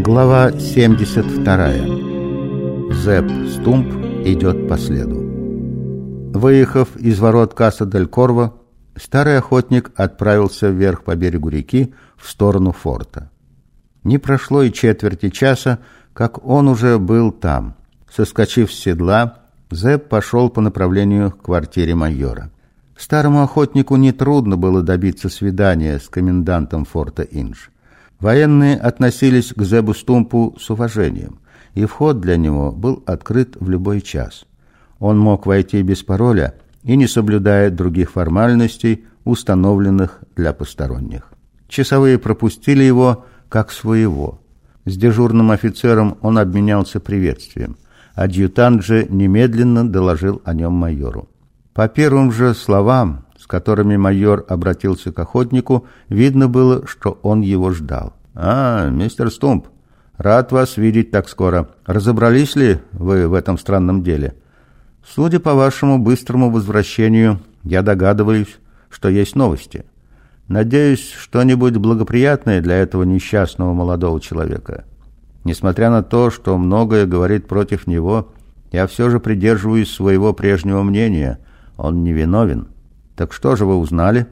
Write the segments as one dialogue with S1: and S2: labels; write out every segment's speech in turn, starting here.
S1: Глава 72. Зепп Стумп идет по следу. Выехав из ворот Касса дель Корво, старый охотник отправился вверх по берегу реки в сторону форта. Не прошло и четверти часа, как он уже был там. Соскочив с седла, Зепп пошел по направлению к квартире майора. Старому охотнику нетрудно было добиться свидания с комендантом форта Инж. Военные относились к Зебу Стумпу с уважением, и вход для него был открыт в любой час. Он мог войти без пароля и не соблюдая других формальностей, установленных для посторонних. Часовые пропустили его как своего. С дежурным офицером он обменялся приветствием. Адъютант же немедленно доложил о нем майору. По первым же словам, которыми майор обратился к охотнику, видно было, что он его ждал. «А, мистер Стумп, рад вас видеть так скоро. Разобрались ли вы в этом странном деле? Судя по вашему быстрому возвращению, я догадываюсь, что есть новости. Надеюсь, что-нибудь благоприятное для этого несчастного молодого человека. Несмотря на то, что многое говорит против него, я все же придерживаюсь своего прежнего мнения – он невиновен. Так что же вы узнали?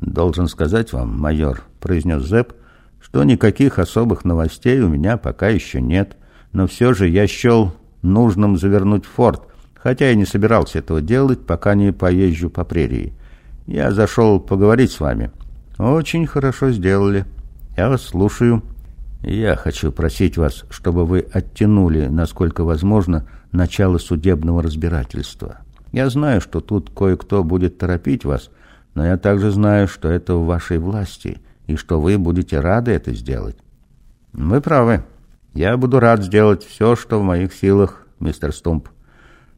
S1: Должен сказать вам, майор, произнес Зэп, что никаких особых новостей у меня пока еще нет, но все же я счел нужным завернуть в форт, хотя и не собирался этого делать, пока не поезжу по прерии. Я зашел поговорить с вами. Очень хорошо сделали. Я вас слушаю. Я хочу просить вас, чтобы вы оттянули, насколько возможно, начало судебного разбирательства. Я знаю, что тут кое-кто будет торопить вас, но я также знаю, что это в вашей власти, и что вы будете рады это сделать. Вы правы. Я буду рад сделать все, что в моих силах, мистер Стумп.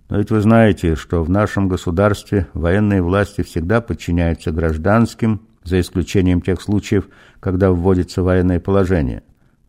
S1: Но ведь вы знаете, что в нашем государстве военные власти всегда подчиняются гражданским, за исключением тех случаев, когда вводится военное положение.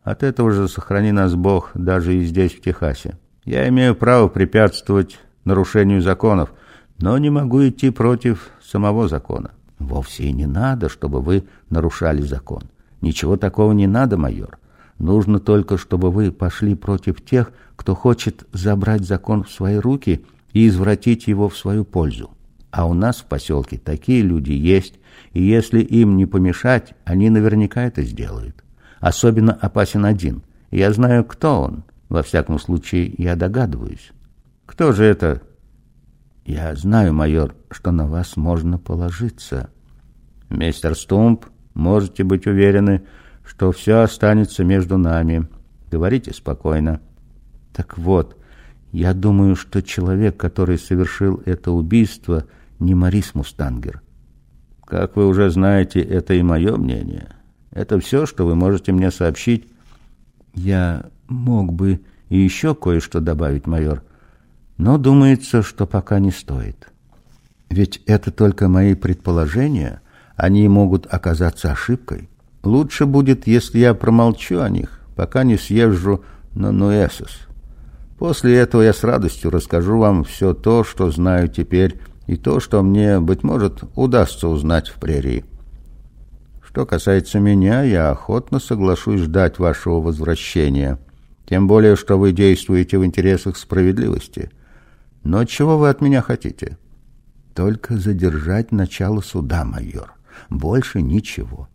S1: От этого же сохрани нас Бог даже и здесь, в Техасе. Я имею право препятствовать нарушению законов, но не могу идти против самого закона. Вовсе и не надо, чтобы вы нарушали закон. Ничего такого не надо, майор. Нужно только, чтобы вы пошли против тех, кто хочет забрать закон в свои руки и извратить его в свою пользу. А у нас в поселке такие люди есть, и если им не помешать, они наверняка это сделают. Особенно опасен один. Я знаю, кто он. Во всяком случае, я догадываюсь. Кто же это? Я знаю, майор, что на вас можно положиться. Мистер Стумп, можете быть уверены, что все останется между нами. Говорите спокойно. Так вот, я думаю, что человек, который совершил это убийство, не Марис Мустангер. Как вы уже знаете, это и мое мнение. Это все, что вы можете мне сообщить. Я мог бы и еще кое-что добавить, майор. Но думается, что пока не стоит. Ведь это только мои предположения, они могут оказаться ошибкой. Лучше будет, если я промолчу о них, пока не съезжу на Нуэсос. После этого я с радостью расскажу вам все то, что знаю теперь, и то, что мне, быть может, удастся узнать в прерии. Что касается меня, я охотно соглашусь ждать вашего возвращения, тем более, что вы действуете в интересах справедливости — но чего вы от меня хотите? Только задержать начало суда, майор. Больше ничего.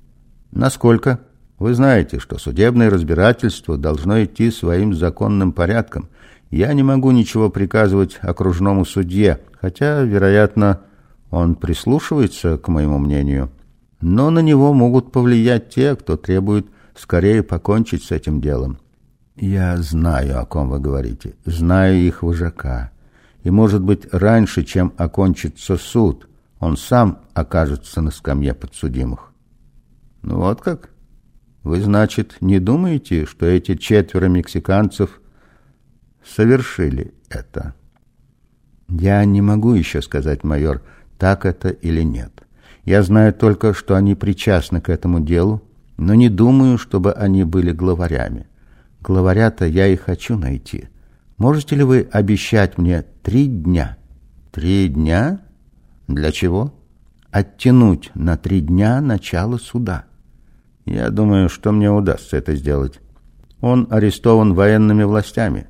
S1: Насколько? Вы знаете, что судебное разбирательство должно идти своим законным порядком. Я не могу ничего приказывать окружному судье, хотя, вероятно, он прислушивается к моему мнению. Но на него могут повлиять те, кто требует скорее покончить с этим делом. Я знаю, о ком вы говорите, знаю их вожака и, может быть, раньше, чем окончится суд, он сам окажется на скамье подсудимых. Ну вот как? Вы, значит, не думаете, что эти четверо мексиканцев совершили это? Я не могу еще сказать, майор, так это или нет. Я знаю только, что они причастны к этому делу, но не думаю, чтобы они были главарями. Главаря-то я и хочу найти. Можете ли вы обещать мне три дня? Три дня? Для чего? Оттянуть на три дня начало суда. Я думаю, что мне удастся это сделать. Он арестован военными властями.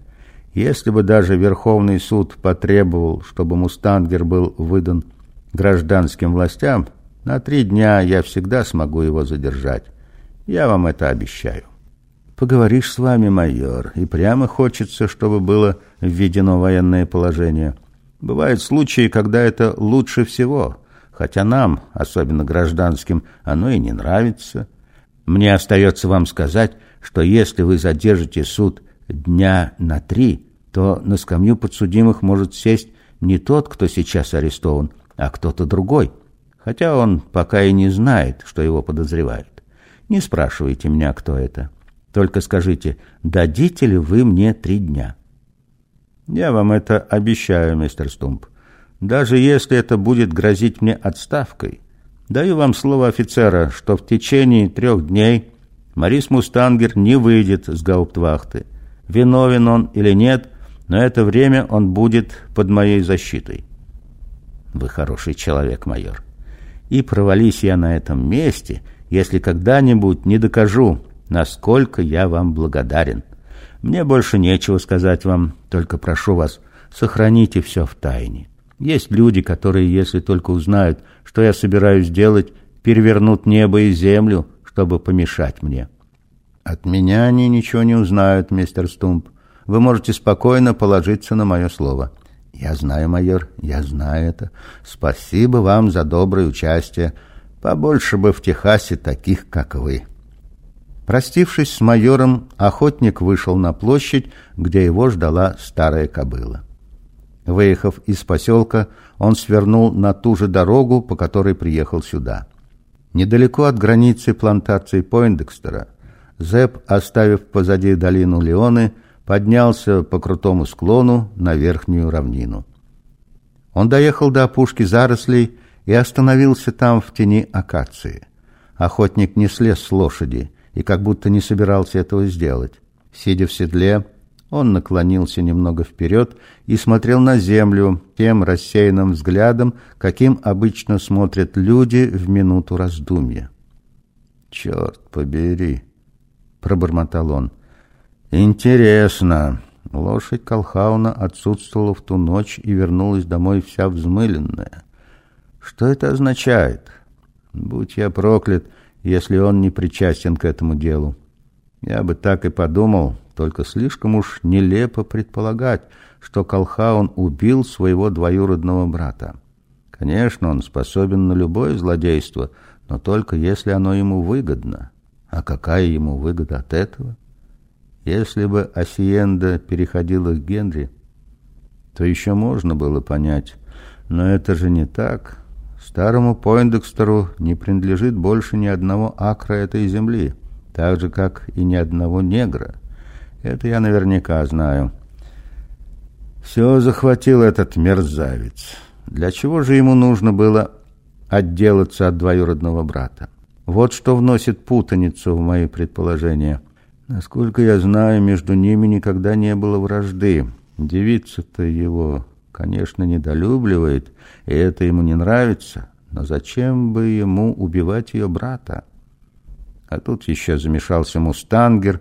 S1: Если бы даже Верховный суд потребовал, чтобы Мустангер был выдан гражданским властям, на три дня я всегда смогу его задержать. Я вам это обещаю. Поговоришь с вами, майор, и прямо хочется, чтобы было введено военное положение. Бывают случаи, когда это лучше всего, хотя нам, особенно гражданским, оно и не нравится. Мне остается вам сказать, что если вы задержите суд дня на три, то на скамью подсудимых может сесть не тот, кто сейчас арестован, а кто-то другой, хотя он пока и не знает, что его подозревают. Не спрашивайте меня, кто это. Только скажите, дадите ли вы мне три дня? Я вам это обещаю, мистер Стумп. Даже если это будет грозить мне отставкой. Даю вам слово офицера, что в течение трех дней Марис Мустангер не выйдет с гауптвахты. Виновен он или нет, но это время он будет под моей защитой. Вы хороший человек, майор. И провались я на этом месте, если когда-нибудь не докажу, насколько я вам благодарен. Мне больше нечего сказать вам, только прошу вас, сохраните все в тайне. Есть люди, которые, если только узнают, что я собираюсь делать, перевернут небо и землю, чтобы помешать мне. От меня они ничего не узнают, мистер Стумп. Вы можете спокойно положиться на мое слово. Я знаю, майор, я знаю это. Спасибо вам за доброе участие. Побольше бы в Техасе таких, как вы. Простившись с майором, охотник вышел на площадь, где его ждала старая кобыла. Выехав из поселка, он свернул на ту же дорогу, по которой приехал сюда. Недалеко от границы плантации Пойндекстера Зэп, оставив позади долину Леоны, поднялся по крутому склону на верхнюю равнину. Он доехал до опушки зарослей и остановился там в тени акации. Охотник не слез с лошади и как будто не собирался этого сделать. Сидя в седле, он наклонился немного вперед и смотрел на землю тем рассеянным взглядом, каким обычно смотрят люди в минуту раздумья. «Черт побери!» — пробормотал он. «Интересно!» Лошадь Колхауна отсутствовала в ту ночь и вернулась домой вся взмыленная. Что это означает? Будь я проклят, если он не причастен к этому делу. Я бы так и подумал, только слишком уж нелепо предполагать, что Колхаун убил своего двоюродного брата. Конечно, он способен на любое злодейство, но только если оно ему выгодно. А какая ему выгода от этого? Если бы Осиенда переходила к Генри, то еще можно было понять. Но это же не так. Старому Пойндекстеру не принадлежит больше ни одного акра этой земли, так же, как и ни одного негра. Это я наверняка знаю. Все захватил этот мерзавец. Для чего же ему нужно было отделаться от двоюродного брата? Вот что вносит путаницу в мои предположения. Насколько я знаю, между ними никогда не было вражды. Девица-то его, конечно, недолюбливает, и это ему не нравится. Но зачем бы ему убивать ее брата? А тут еще замешался мустангер,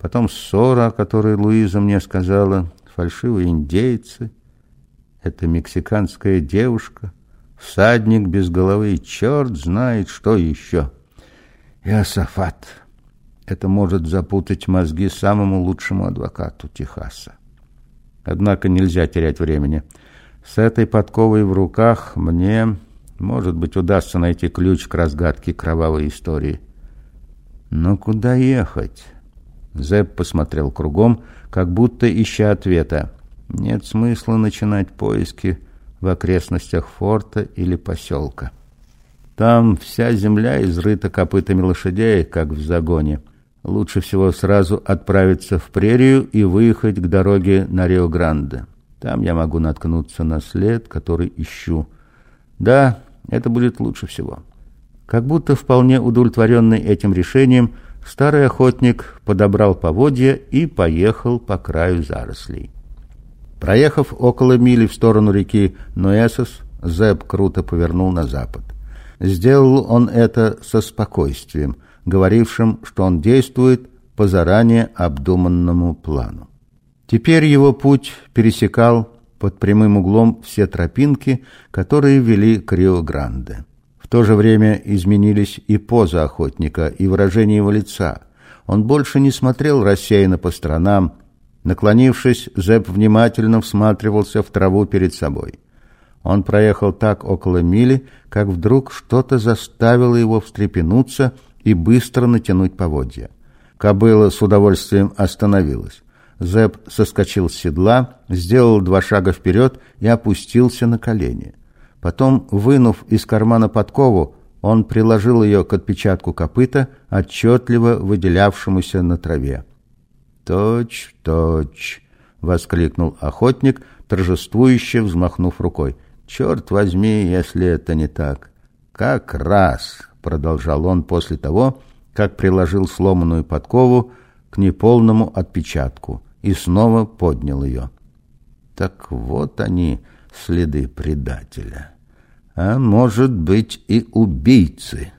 S1: потом ссора, о которой Луиза мне сказала, фальшивые индейцы, это мексиканская девушка, всадник без головы, черт знает, что еще». Иосафат. Это может запутать мозги самому лучшему адвокату Техаса. Однако нельзя терять времени. С этой подковой в руках мне, может быть, удастся найти ключ к разгадке кровавой истории. Но куда ехать? Зэп посмотрел кругом, как будто ища ответа. Нет смысла начинать поиски в окрестностях форта или поселка. Там вся земля изрыта копытами лошадей, как в загоне. Лучше всего сразу отправиться в прерию и выехать к дороге на Рио-Гранде. Там я могу наткнуться на след, который ищу. Да, это будет лучше всего. Как будто вполне удовлетворенный этим решением, старый охотник подобрал поводья и поехал по краю зарослей. Проехав около мили в сторону реки Нуэсос, Зеб круто повернул на запад. Сделал он это со спокойствием, говорившим, что он действует по заранее обдуманному плану. Теперь его путь пересекал под прямым углом все тропинки, которые вели к Рио-Гранде. В то же время изменились и поза охотника, и выражение его лица. Он больше не смотрел рассеянно по сторонам. Наклонившись, Зэп внимательно всматривался в траву перед собой. Он проехал так около мили, как вдруг что-то заставило его встрепенуться и быстро натянуть поводья. Кобыла с удовольствием остановилась. Зэп соскочил с седла, сделал два шага вперед и опустился на колени. Потом, вынув из кармана подкову, он приложил ее к отпечатку копыта, отчетливо выделявшемуся на траве. «Точь, точь!» — воскликнул охотник, торжествующе взмахнув рукой. «Черт возьми, если это не так!» «Как раз!» — продолжал он после того, как приложил сломанную подкову к неполному отпечатку и снова поднял ее. Так вот они, следы предателя. А может быть и убийцы.